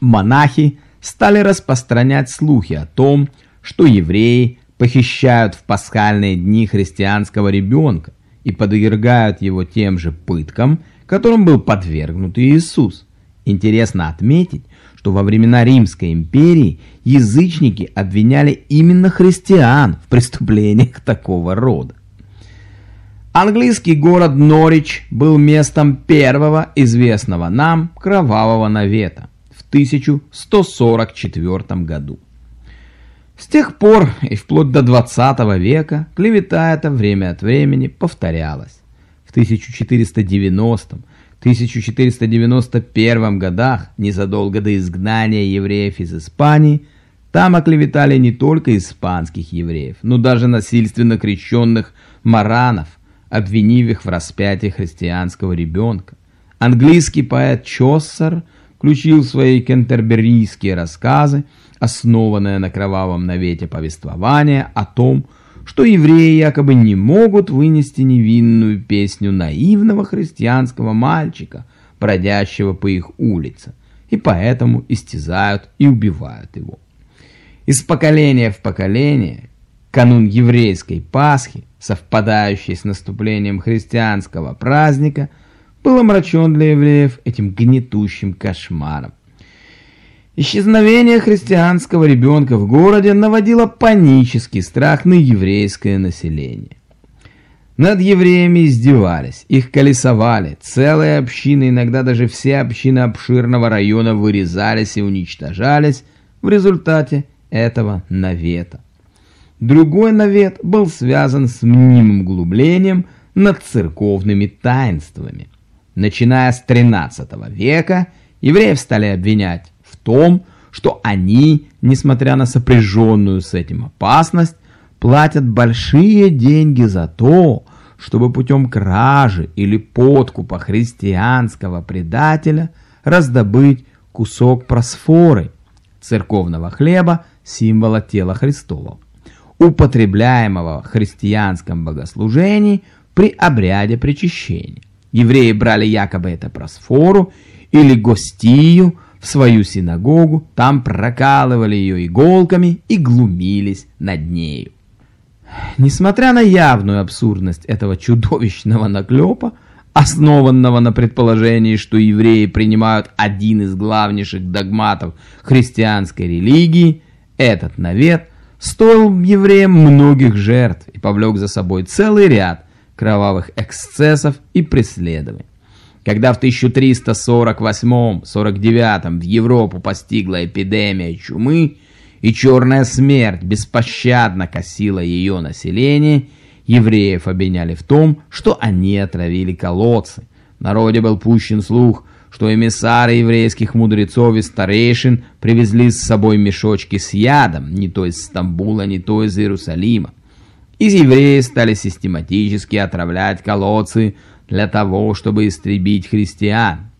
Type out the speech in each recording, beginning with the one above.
монахи стали распространять слухи о том, что евреи похищают в пасхальные дни христианского ребенка и подвергают его тем же пыткам, которым был подвергнут Иисус. Интересно отметить, что во времена Римской империи язычники обвиняли именно христиан в преступлениях такого рода. Английский город Норич был местом первого известного нам кровавого навета 1144 году. С тех пор и вплоть до 20 века клевета эта время от времени повторялась. В 1490 1491 годах, незадолго до изгнания евреев из Испании, там оклеветали не только испанских евреев, но даже насильственно крещенных маранов, обвинив их в распятии христианского ребенка. Английский поэт Чоссер включил в свои кентерберийские рассказы, основанное на кровавом навете повествование о том, что евреи якобы не могут вынести невинную песню наивного христианского мальчика, бродящего по их улице, и поэтому истязают и убивают его. Из поколения в поколение канун еврейской Пасхи, совпадающий с наступлением христианского праздника, был омрачен для евреев этим гнетущим кошмаром. Исчезновение христианского ребенка в городе наводило панический страх на еврейское население. Над евреями издевались, их колесовали, целые общины, иногда даже все общины обширного района вырезались и уничтожались в результате этого навета. Другой навет был связан с мнимым углублением над церковными таинствами. Начиная с 13 века евреев стали обвинять том, что они, несмотря на сопряженную с этим опасность, платят большие деньги за то, чтобы путем кражи или подкупа христианского предателя раздобыть кусок просфоры, церковного хлеба, символа тела Христова, употребляемого в христианском богослужении при обряде причащения. Евреи брали якобы это просфору или гостию, в свою синагогу, там прокалывали ее иголками и глумились над нею. Несмотря на явную абсурдность этого чудовищного наклепа, основанного на предположении, что евреи принимают один из главнейших догматов христианской религии, этот навет стоил евреям многих жертв и повлек за собой целый ряд кровавых эксцессов и преследований. Когда в 1348-49 в Европу постигла эпидемия чумы, и черная смерть беспощадно косила ее население, евреев обвиняли в том, что они отравили колодцы. В народе был пущен слух, что эмиссары еврейских мудрецов и старейшин привезли с собой мешочки с ядом, не то из Стамбула, не то из Иерусалима. Из евреев стали систематически отравлять колодцы для того, чтобы истребить христиан.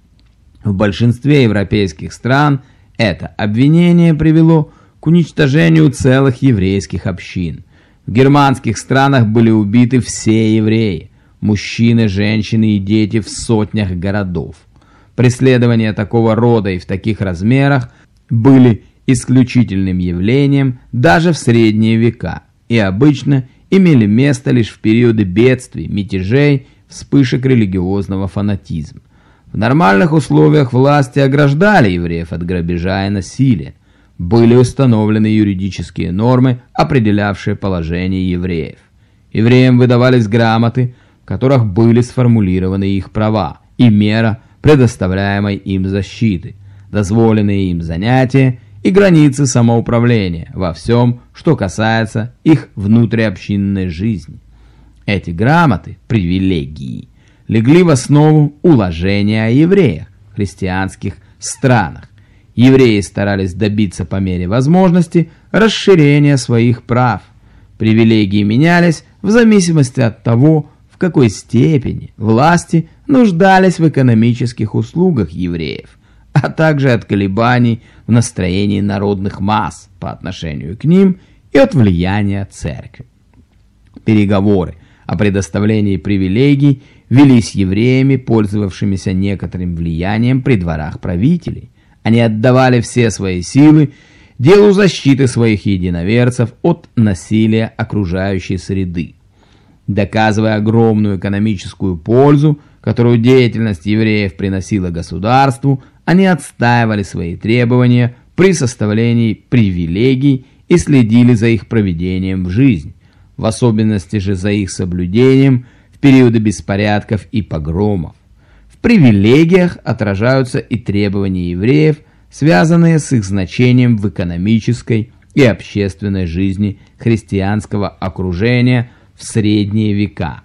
В большинстве европейских стран это обвинение привело к уничтожению целых еврейских общин. В германских странах были убиты все евреи, мужчины, женщины и дети в сотнях городов. Преследования такого рода и в таких размерах были исключительным явлением даже в средние века и обычно имели место лишь в периоды бедствий, мятежей вспышек религиозного фанатизма. В нормальных условиях власти ограждали евреев от грабежа и насилия. Были установлены юридические нормы, определявшие положение евреев. Евреям выдавались грамоты, в которых были сформулированы их права и мера предоставляемой им защиты, дозволенные им занятия и границы самоуправления во всем, что касается их внутриобщинной жизни. Эти грамоты, привилегии, легли в основу уложения о евреях в христианских странах. Евреи старались добиться по мере возможности расширения своих прав. Привилегии менялись в зависимости от того, в какой степени власти нуждались в экономических услугах евреев, а также от колебаний в настроении народных масс по отношению к ним и от влияния церкви. Переговоры о предоставлении привилегий велись евреями, пользовавшимися некоторым влиянием при дворах правителей. Они отдавали все свои силы делу защиты своих единоверцев от насилия окружающей среды. Доказывая огромную экономическую пользу, которую деятельность евреев приносила государству, они отстаивали свои требования при составлении привилегий и следили за их проведением в жизнь, в особенности же за их соблюдением в периоды беспорядков и погромов. В привилегиях отражаются и требования евреев, связанные с их значением в экономической и общественной жизни христианского окружения в средние века.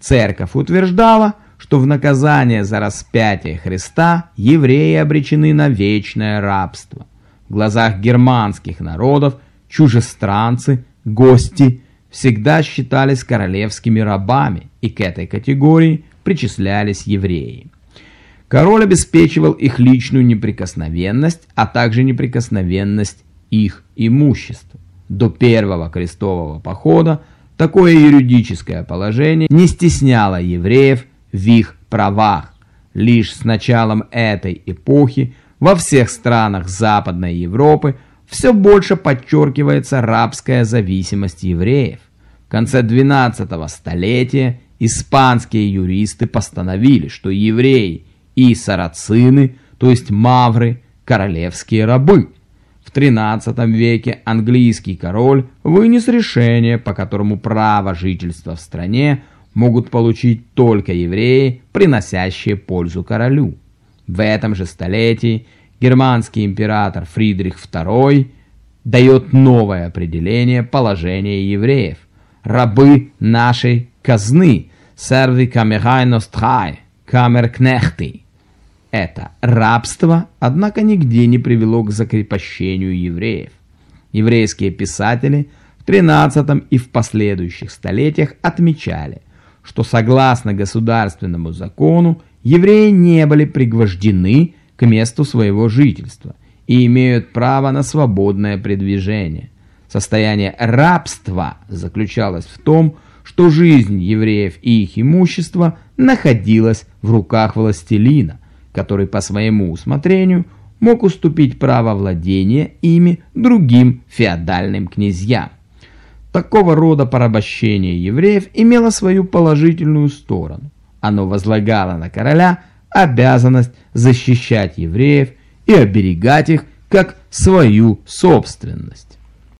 Церковь утверждала, что в наказание за распятие Христа евреи обречены на вечное рабство. В глазах германских народов чужестранцы, гости всегда считались королевскими рабами, и к этой категории причислялись евреи. Король обеспечивал их личную неприкосновенность, а также неприкосновенность их имущества. До первого крестового похода такое юридическое положение не стесняло евреев в их правах. Лишь с началом этой эпохи во всех странах Западной Европы все больше подчеркивается рабская зависимость евреев. В конце 12 столетия испанские юристы постановили, что евреи и сарацины, то есть мавры, королевские рабы. В 13 веке английский король вынес решение, по которому право жительства в стране могут получить только евреи, приносящие пользу королю. В этом же столетии германский император Фридрих II дает новое определение положения евреев. Рабы нашей казны, серви камерай нострай, камеркнехты. Это рабство, однако, нигде не привело к закрепощению евреев. Еврейские писатели в 13 и в последующих столетиях отмечали – что согласно государственному закону евреи не были пригвождены к месту своего жительства и имеют право на свободное передвижение. Состояние рабства заключалось в том, что жизнь евреев и их имущество находилась в руках властелина, который по своему усмотрению мог уступить право владения ими другим феодальным князьям. Такого рода порабощение евреев имело свою положительную сторону. Оно возлагало на короля обязанность защищать евреев и оберегать их как свою собственность.